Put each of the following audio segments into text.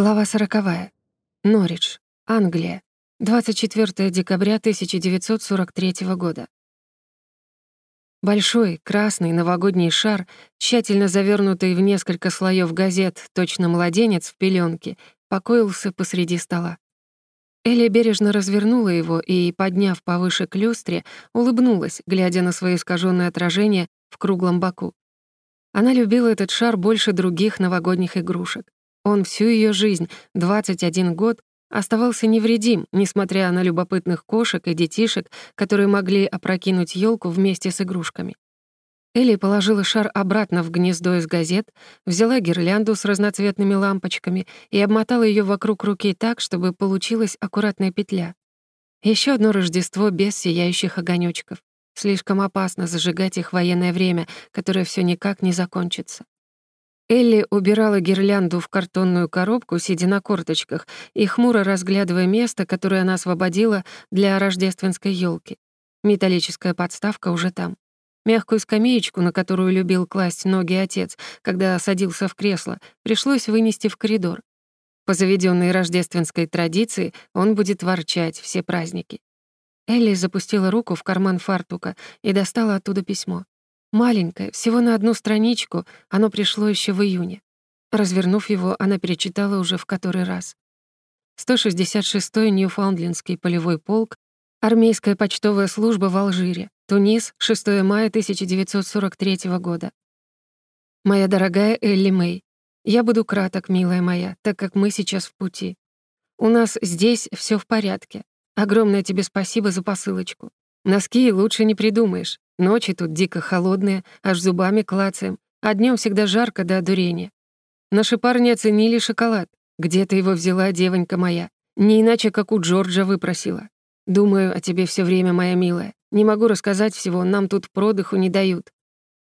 Глава сороковая. Норридж, Англия. 24 декабря 1943 года. Большой, красный новогодний шар, тщательно завернутый в несколько слоев газет, точно младенец в пеленке, покоился посреди стола. Элли бережно развернула его и, подняв повыше к люстре, улыбнулась, глядя на свое искаженное отражение в круглом боку. Она любила этот шар больше других новогодних игрушек. Он всю ее жизнь, 21 год, оставался невредим, несмотря на любопытных кошек и детишек, которые могли опрокинуть елку вместе с игрушками. Элли положила шар обратно в гнездо из газет, взяла гирлянду с разноцветными лампочками и обмотала ее вокруг руки так, чтобы получилась аккуратная петля. Еще одно Рождество без сияющих огонёчков. Слишком опасно зажигать их военное время, которое все никак не закончится. Элли убирала гирлянду в картонную коробку, сидя на корточках и хмуро разглядывая место, которое она освободила для рождественской елки. Металлическая подставка уже там. Мягкую скамеечку, на которую любил класть ноги отец, когда садился в кресло, пришлось вынести в коридор. По заведенной рождественской традиции он будет ворчать все праздники. Элли запустила руку в карман фартука и достала оттуда письмо. Маленькое, всего на одну страничку, оно пришло еще в июне. Развернув его, она перечитала уже в который раз. 166-й Ньюфаундлендский полевой полк, армейская почтовая служба в Алжире, Тунис, 6 мая 1943 года. Моя дорогая Элли Мэй, я буду краток, милая моя, так как мы сейчас в пути. У нас здесь все в порядке. Огромное тебе спасибо за посылочку. Носки лучше не придумаешь. Ночи тут дико холодные, аж зубами клацаем, а днём всегда жарко до одурения. Наши парни оценили шоколад. Где ты его взяла, девонька моя? Не иначе, как у Джорджа выпросила. Думаю о тебе все время, моя милая. Не могу рассказать всего, нам тут продыху не дают.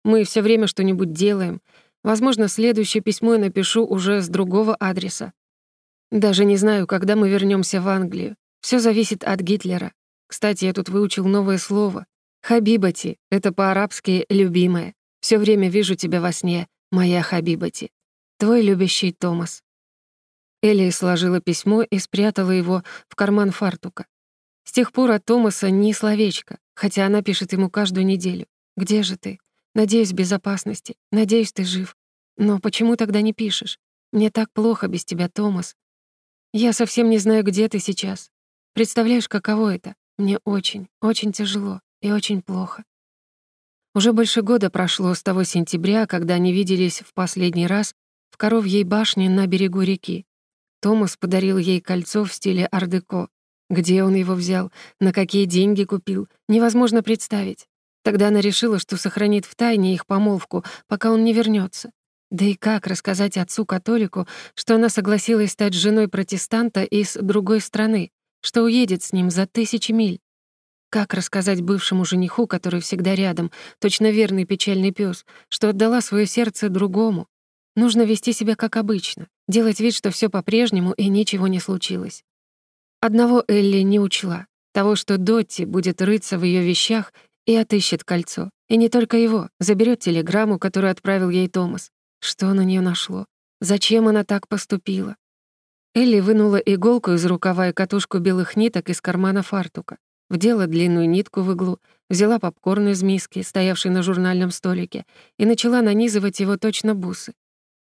Мы все время что-нибудь делаем. Возможно, следующее письмо я напишу уже с другого адреса. Даже не знаю, когда мы вернемся в Англию. Все зависит от Гитлера. Кстати, я тут выучил новое слово. Хабибати — это по-арабски «любимая». Все время вижу тебя во сне, моя Хабибати. Твой любящий Томас». Элли сложила письмо и спрятала его в карман фартука. С тех пор от Томаса ни словечко, хотя она пишет ему каждую неделю. «Где же ты? Надеюсь, в безопасности. Надеюсь, ты жив. Но почему тогда не пишешь? Мне так плохо без тебя, Томас. Я совсем не знаю, где ты сейчас. Представляешь, каково это? Мне очень, очень тяжело и очень плохо. Уже больше года прошло с того сентября, когда они виделись в последний раз в коровьей башне на берегу реки. Томас подарил ей кольцо в стиле ар-деко. Где он его взял, на какие деньги купил, невозможно представить. Тогда она решила, что сохранит в тайне их помолвку, пока он не вернется. Да и как рассказать отцу-католику, что она согласилась стать женой протестанта из другой страны, что уедет с ним за тысячи миль? Как рассказать бывшему жениху, который всегда рядом, точно верный печальный пес, что отдала свое сердце другому? Нужно вести себя как обычно, делать вид, что все по-прежнему и ничего не случилось. Одного Элли не учла, того, что Дотти будет рыться в ее вещах и отыщет кольцо. И не только его, заберет телеграмму, которую отправил ей Томас. Что на нее нашло? Зачем она так поступила? Элли вынула иголку из рукава и катушку белых ниток из кармана фартука вдела длинную нитку в иглу, взяла попкорн из миски, стоявшей на журнальном столике, и начала нанизывать его точно бусы.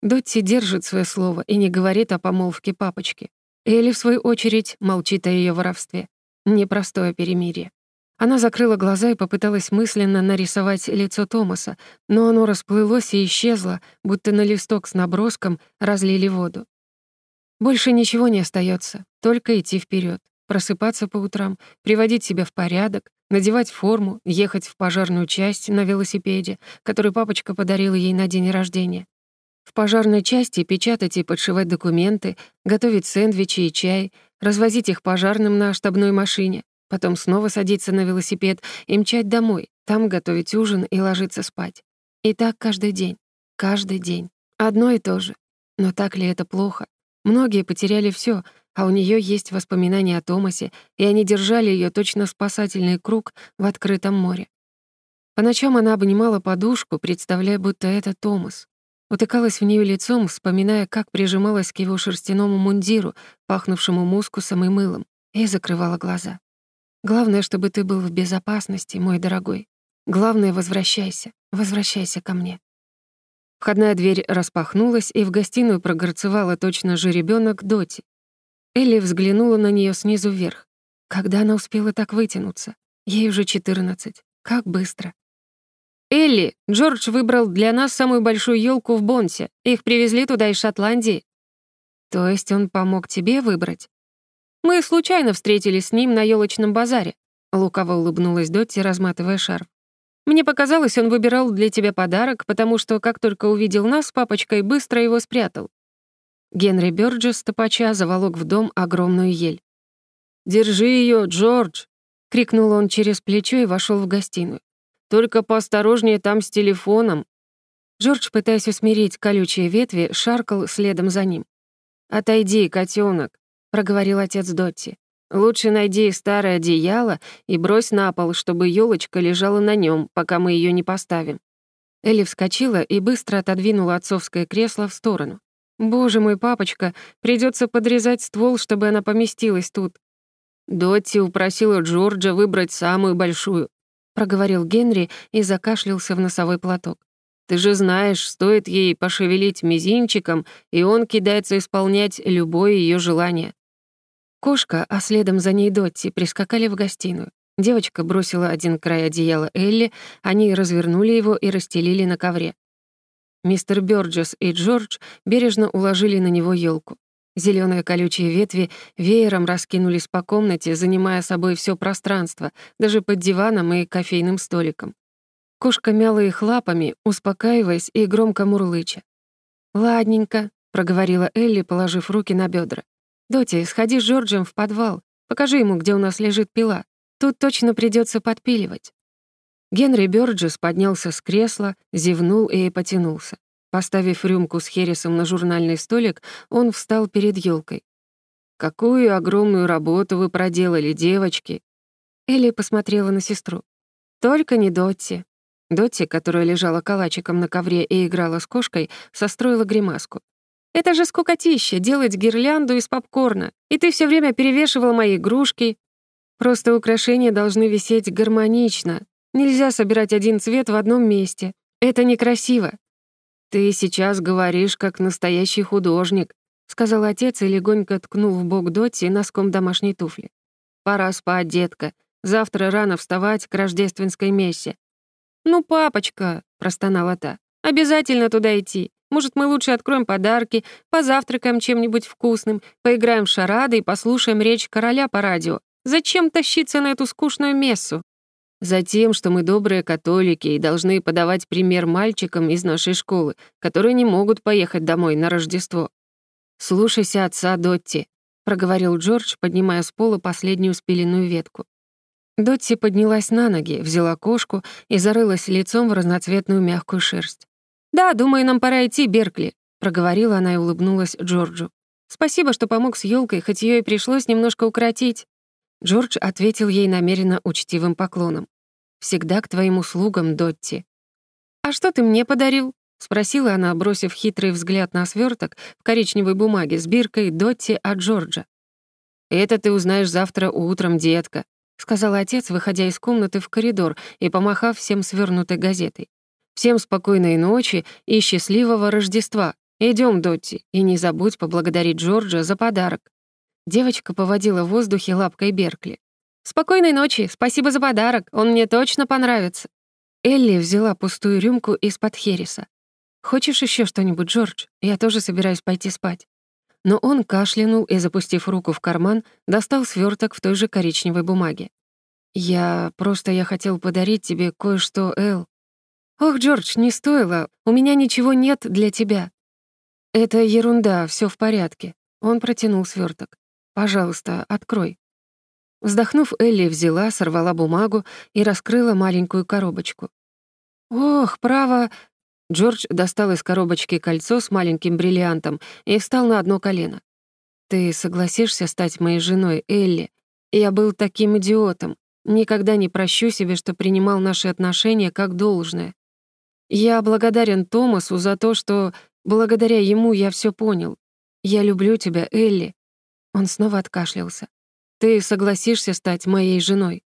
Дотти держит свое слово и не говорит о помолвке папочки. Элли, в свою очередь, молчит о ее воровстве. Непростое перемирие. Она закрыла глаза и попыталась мысленно нарисовать лицо Томаса, но оно расплылось и исчезло, будто на листок с наброском разлили воду. Больше ничего не остается, только идти вперед просыпаться по утрам, приводить себя в порядок, надевать форму, ехать в пожарную часть на велосипеде, который папочка подарил ей на день рождения. В пожарной части печатать и подшивать документы, готовить сэндвичи и чай, развозить их пожарным на штабной машине, потом снова садиться на велосипед и мчать домой, там готовить ужин и ложиться спать. И так каждый день, каждый день. Одно и то же. Но так ли это плохо? Многие потеряли все, а у нее есть воспоминания о Томасе, и они держали ее точно спасательный круг в открытом море. По ночам она обнимала подушку, представляя, будто это Томас. утыкалась в нее лицом, вспоминая, как прижималась к его шерстяному мундиру, пахнувшему мускусом и мылом, и закрывала глаза. «Главное, чтобы ты был в безопасности, мой дорогой. Главное, возвращайся, возвращайся ко мне». Входная дверь распахнулась, и в гостиную прогорцевала точно жеребёнок Доти. Элли взглянула на нее снизу вверх. Когда она успела так вытянуться? Ей уже 14. Как быстро. «Элли, Джордж выбрал для нас самую большую елку в Бонсе. Их привезли туда из Шотландии». «То есть он помог тебе выбрать?» «Мы случайно встретились с ним на елочном базаре», — лукаво улыбнулась Дотти, разматывая шарф. «Мне показалось, он выбирал для тебя подарок, потому что, как только увидел нас, папочкой быстро его спрятал». Генри Бёрджес топача заволок в дом огромную ель. «Держи ее, Джордж!» — крикнул он через плечо и вошел в гостиную. Только поосторожнее там с телефоном». Джордж, пытаясь усмирить колючие ветви, шаркал следом за ним. «Отойди, котенок, проговорил отец Дотти. «Лучше найди старое одеяло и брось на пол, чтобы елочка лежала на нем, пока мы ее не поставим». Элли вскочила и быстро отодвинула отцовское кресло в сторону. «Боже мой, папочка, придется подрезать ствол, чтобы она поместилась тут». Дотти упросила Джорджа выбрать самую большую проговорил Генри и закашлялся в носовой платок. «Ты же знаешь, стоит ей пошевелить мизинчиком, и он кидается исполнять любое ее желание». Кошка, а следом за ней Дотти, прискакали в гостиную. Девочка бросила один край одеяла Элли, они развернули его и расстелили на ковре. Мистер Бёрджес и Джордж бережно уложили на него елку. Зелёные колючие ветви веером раскинулись по комнате, занимая собой всё пространство, даже под диваном и кофейным столиком. Кошка мяла их лапами, успокаиваясь и громко мурлыча. «Ладненько», — проговорила Элли, положив руки на бёдра. «Доти, сходи с Джорджем в подвал, покажи ему, где у нас лежит пила. Тут точно придётся подпиливать». Генри Бёрджес поднялся с кресла, зевнул и потянулся. Поставив рюмку с хересом на журнальный столик, он встал перед елкой. «Какую огромную работу вы проделали, девочки!» Элли посмотрела на сестру. «Только не Дотти». Дотти, которая лежала калачиком на ковре и играла с кошкой, состроила гримаску. «Это же скукотища — делать гирлянду из попкорна, и ты все время перевешивал мои игрушки. Просто украшения должны висеть гармонично. Нельзя собирать один цвет в одном месте. Это некрасиво. «Ты сейчас говоришь, как настоящий художник», — сказал отец и легонько ткнул в бок Дотти носком домашней туфли. «Пора спать, детка. Завтра рано вставать к рождественской мессе». «Ну, папочка», — простонала та, — «обязательно туда идти. Может, мы лучше откроем подарки, позавтракаем чем-нибудь вкусным, поиграем в шарады и послушаем речь короля по радио. Зачем тащиться на эту скучную мессу?» Затем, что мы добрые католики и должны подавать пример мальчикам из нашей школы, которые не могут поехать домой на Рождество. «Слушайся отца, Дотти», — проговорил Джордж, поднимая с пола последнюю спиленную ветку. Дотти поднялась на ноги, взяла кошку и зарылась лицом в разноцветную мягкую шерсть. «Да, думаю, нам пора идти, Беркли», — проговорила она и улыбнулась Джорджу. «Спасибо, что помог с елкой, хоть ее и пришлось немножко укоротить». Джордж ответил ей намеренно учтивым поклоном. Всегда к твоим услугам, Дотти». «А что ты мне подарил?» — спросила она, бросив хитрый взгляд на сверток в коричневой бумаге с биркой Дотти от Джорджа. «Это ты узнаешь завтра утром, детка», — сказал отец, выходя из комнаты в коридор и помахав всем свернутой газетой. «Всем спокойной ночи и счастливого Рождества. Идем, Дотти, и не забудь поблагодарить Джорджа за подарок». Девочка поводила в воздухе лапкой Беркли. «Спокойной ночи, спасибо за подарок, он мне точно понравится». Элли взяла пустую рюмку из-под Хереса. «Хочешь еще что-нибудь, Джордж? Я тоже собираюсь пойти спать». Но он кашлянул и, запустив руку в карман, достал сверток в той же коричневой бумаге. «Я... просто я хотел подарить тебе кое-что, Эл». «Ох, Джордж, не стоило, у меня ничего нет для тебя». «Это ерунда, все в порядке». Он протянул сверток. «Пожалуйста, открой». Вздохнув, Элли взяла, сорвала бумагу и раскрыла маленькую коробочку. «Ох, право...» Джордж достал из коробочки кольцо с маленьким бриллиантом и встал на одно колено. «Ты согласишься стать моей женой, Элли? Я был таким идиотом. Никогда не прощу себе, что принимал наши отношения как должное». Я благодарен Томасу за то, что благодаря ему я все понял. Я люблю тебя, Элли». Он снова откашлялся. «Ты согласишься стать моей женой?»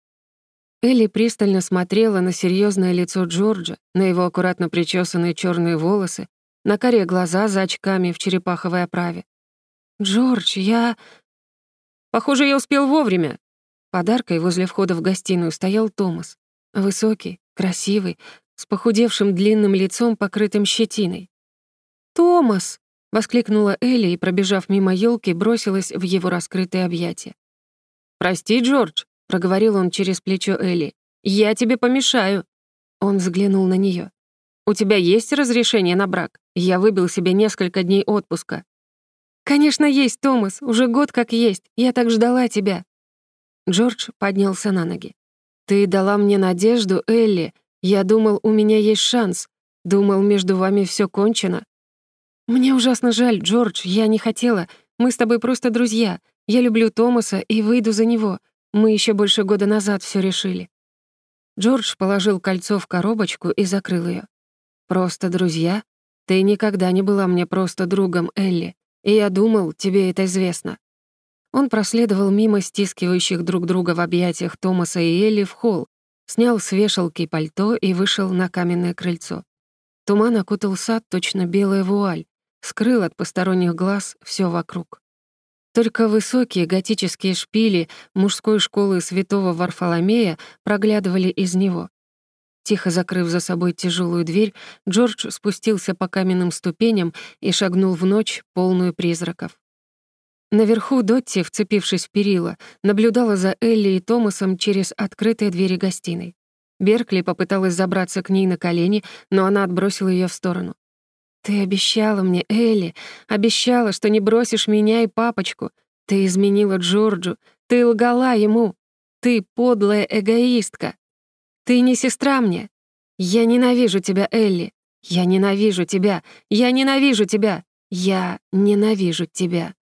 Элли пристально смотрела на серьезное лицо Джорджа, на его аккуратно причесанные черные волосы, на коре глаза за очками в черепаховой оправе. «Джордж, я...» «Похоже, я успел вовремя». Подаркой возле входа в гостиную стоял Томас. Высокий, красивый, с похудевшим длинным лицом, покрытым щетиной. «Томас!» — воскликнула Элли и, пробежав мимо елки, бросилась в его раскрытые объятия. «Прости, Джордж», — проговорил он через плечо Элли. «Я тебе помешаю». Он взглянул на нее. «У тебя есть разрешение на брак? Я выбил себе несколько дней отпуска». «Конечно, есть, Томас. Уже год как есть. Я так ждала тебя». Джордж поднялся на ноги. «Ты дала мне надежду, Элли. Я думал, у меня есть шанс. Думал, между вами все кончено». «Мне ужасно жаль, Джордж. Я не хотела. Мы с тобой просто друзья. Я люблю Томаса и выйду за него. Мы еще больше года назад все решили». Джордж положил кольцо в коробочку и закрыл ее. «Просто друзья? Ты никогда не была мне просто другом, Элли, и я думал, тебе это известно». Он проследовал мимо стискивающих друг друга в объятиях Томаса и Элли в холл, снял с вешалки пальто и вышел на каменное крыльцо. Туман окутал сад, точно белая вуаль, скрыл от посторонних глаз все вокруг. Только высокие готические шпили мужской школы святого Варфоломея проглядывали из него. Тихо закрыв за собой тяжелую дверь, Джордж спустился по каменным ступеням и шагнул в ночь, полную призраков. Наверху Дотти, вцепившись в перила, наблюдала за Элли и Томасом через открытые двери гостиной. Беркли попыталась забраться к ней на колени, но она отбросила ее в сторону. «Ты обещала мне, Элли, обещала, что не бросишь меня и папочку. Ты изменила Джорджу, ты лгала ему. Ты подлая эгоистка. Ты не сестра мне. Я ненавижу тебя, Элли. Я ненавижу тебя. Я ненавижу тебя. Я ненавижу тебя.